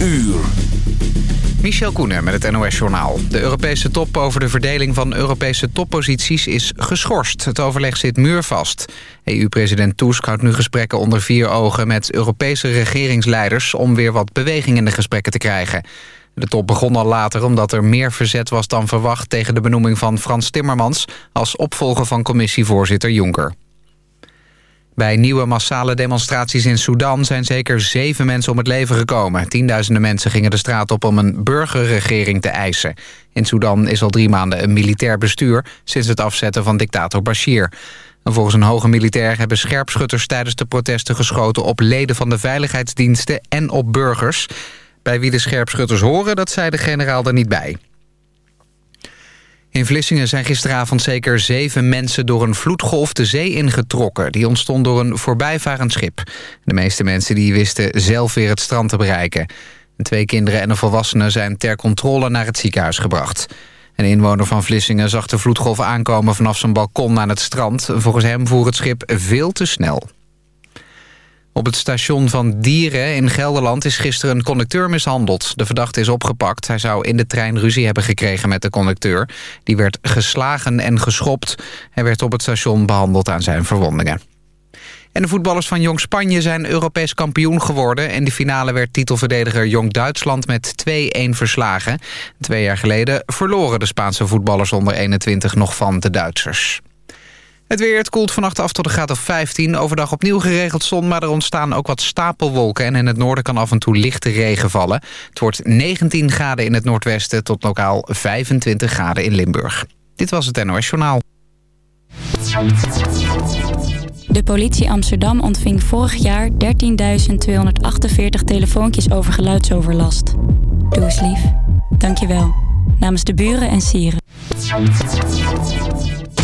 uur. Michel Koenen met het NOS-journaal. De Europese top over de verdeling van Europese topposities is geschorst. Het overleg zit muurvast. EU-president Tusk houdt nu gesprekken onder vier ogen... met Europese regeringsleiders om weer wat beweging in de gesprekken te krijgen. De top begon al later omdat er meer verzet was dan verwacht... tegen de benoeming van Frans Timmermans... als opvolger van commissievoorzitter Juncker. Bij nieuwe massale demonstraties in Sudan zijn zeker zeven mensen om het leven gekomen. Tienduizenden mensen gingen de straat op om een burgerregering te eisen. In Sudan is al drie maanden een militair bestuur... sinds het afzetten van dictator Bashir. En volgens een hoge militair hebben scherpschutters tijdens de protesten geschoten... op leden van de veiligheidsdiensten en op burgers. Bij wie de scherpschutters horen, dat zei de generaal er niet bij. In Vlissingen zijn gisteravond zeker zeven mensen door een vloedgolf de zee ingetrokken. Die ontstond door een voorbijvarend schip. De meeste mensen die wisten zelf weer het strand te bereiken. twee kinderen en een volwassene zijn ter controle naar het ziekenhuis gebracht. Een inwoner van Vlissingen zag de vloedgolf aankomen vanaf zijn balkon aan het strand. Volgens hem voer het schip veel te snel. Op het station van Dieren in Gelderland is gisteren een conducteur mishandeld. De verdachte is opgepakt. Hij zou in de trein ruzie hebben gekregen met de conducteur. Die werd geslagen en geschopt. Hij werd op het station behandeld aan zijn verwondingen. En de voetballers van Jong Spanje zijn Europees kampioen geworden. In de finale werd titelverdediger Jong Duitsland met 2-1 verslagen. Twee jaar geleden verloren de Spaanse voetballers onder 21 nog van de Duitsers. Het weer, het koelt vannacht af tot de graad of 15. Overdag opnieuw geregeld zon, maar er ontstaan ook wat stapelwolken... en in het noorden kan af en toe lichte regen vallen. Het wordt 19 graden in het noordwesten tot lokaal 25 graden in Limburg. Dit was het NOS Journaal. De politie Amsterdam ontving vorig jaar 13.248 telefoontjes over geluidsoverlast. Doe eens lief. Dank je wel. Namens de buren en sieren.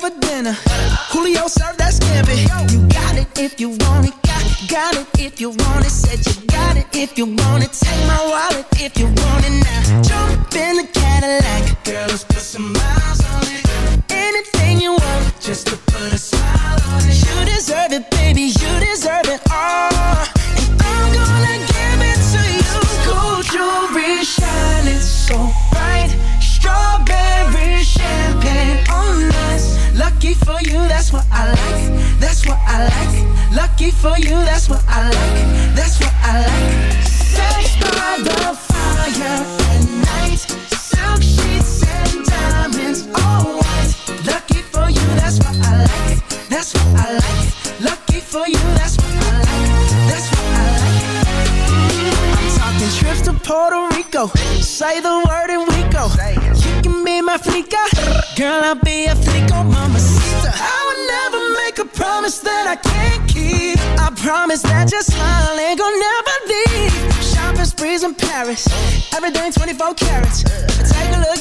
for dinner.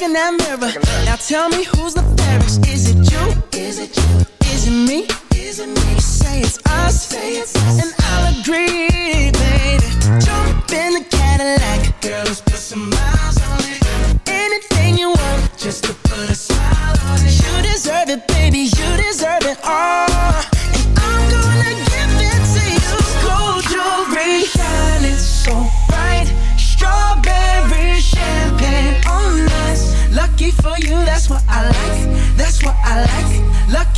in that mirror. Now tell me who's the fairest? Is it you? Is it you? Is it me? Is it me? You say it's us, say it's us. and I'll agree, baby. Jump in the Cadillac, girl, let's put some miles on it. Anything you want, just to put a smile on it. You deserve it, baby. You deserve it all.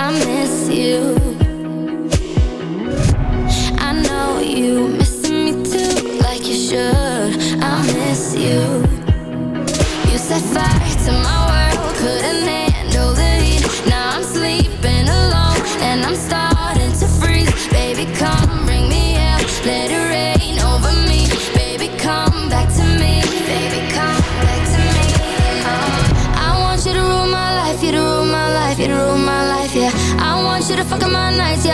I miss you.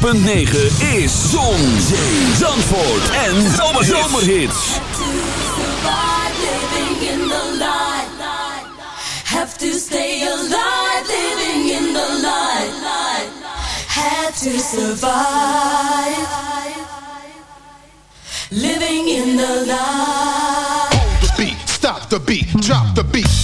106.9 is Zon, Zee, Zandvoort en Zomerhits. living in the light. Have to stay alive, living in the light. Had to survive, living in the light. Hold the beat, stop the beat, drop the beat.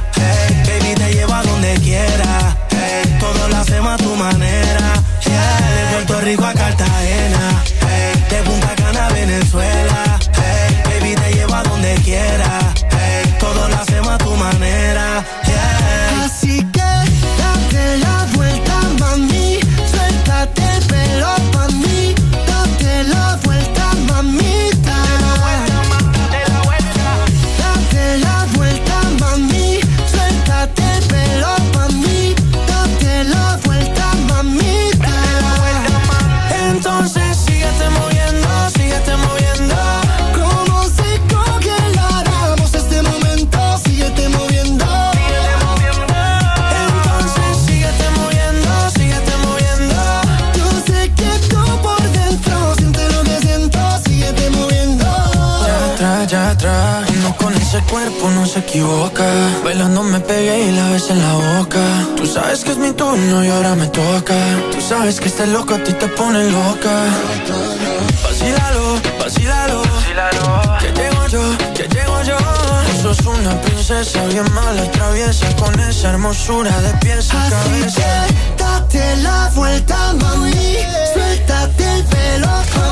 Se equivoca. Bailando me pegué y la ves en la boca. Tú sabes que es mi turno y ahora me toca. Tú sabes que este loco a ti te pone loca. Vacílalo, vacílalo. Que llego yo, que llego yo. Tú sos una princesa bien mala, traviesa. Con esa hermosura de pies a Así cabeza. que date la vuelta, mami. Suéltate el pelo pa'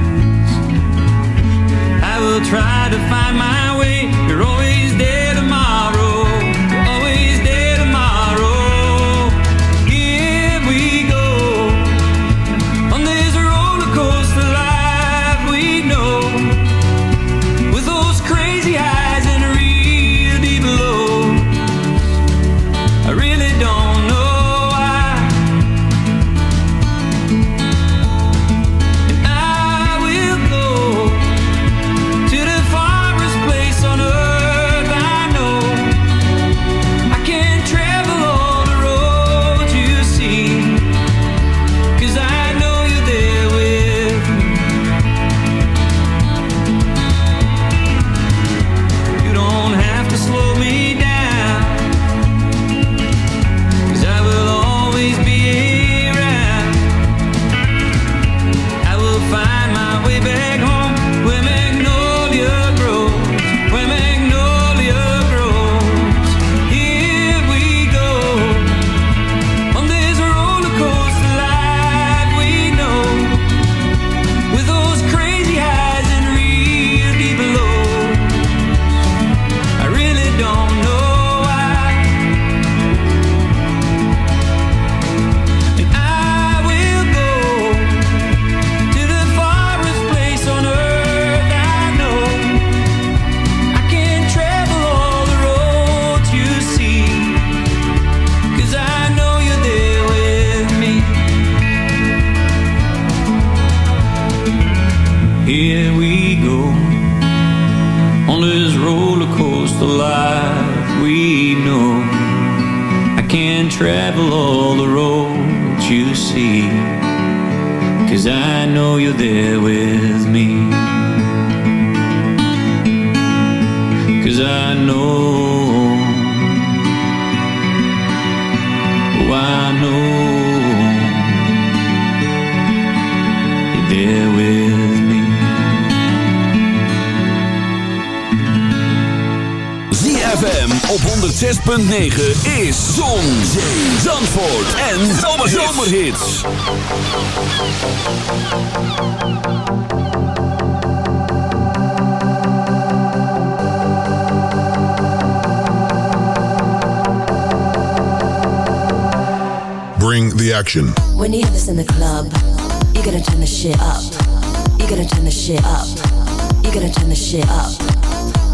Try to find my way. 106.9 is Zon, Zee, Zandvoort en Zomerhits. Bring the action. When you have this in the club, you gotta turn the shit up. You gotta turn the shit up. You gotta turn the shit up.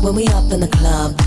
When we up in the club,